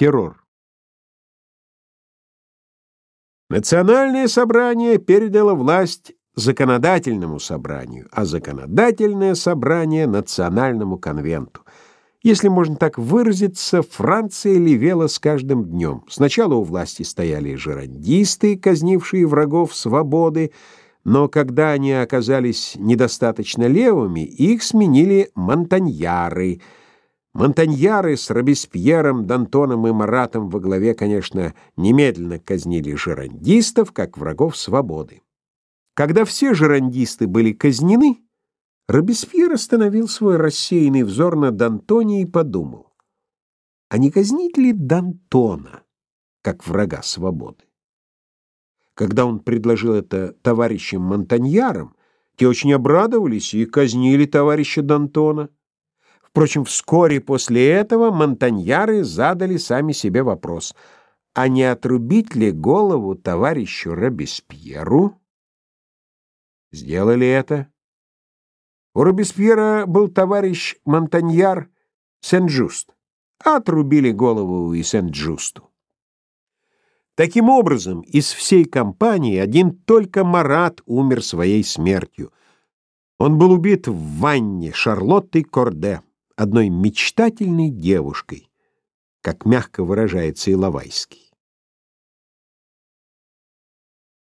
Террор. Национальное собрание передало власть законодательному собранию, а законодательное собрание — национальному конвенту. Если можно так выразиться, Франция левела с каждым днем. Сначала у власти стояли жерандисты, казнившие врагов свободы, но когда они оказались недостаточно левыми, их сменили монтаньяры — Монтаньяры с Робеспьером, Д'Антоном и Маратом во главе, конечно, немедленно казнили жерандистов как врагов свободы. Когда все жерандисты были казнены, Робеспьер остановил свой рассеянный взор на Д'Антоне и подумал, а не казнить ли Д'Антона как врага свободы? Когда он предложил это товарищам Монтаньярам, те очень обрадовались и казнили товарища Д'Антона. Впрочем, вскоре после этого монтаньяры задали сами себе вопрос, а не отрубить ли голову товарищу Робеспьеру? Сделали это. У Робеспьера был товарищ монтаньяр Сен-Джуст, отрубили голову и Сен-Джусту. Таким образом, из всей компании один только Марат умер своей смертью. Он был убит в ванне Шарлоттой Корде одной мечтательной девушкой, как мягко выражается Иловайский.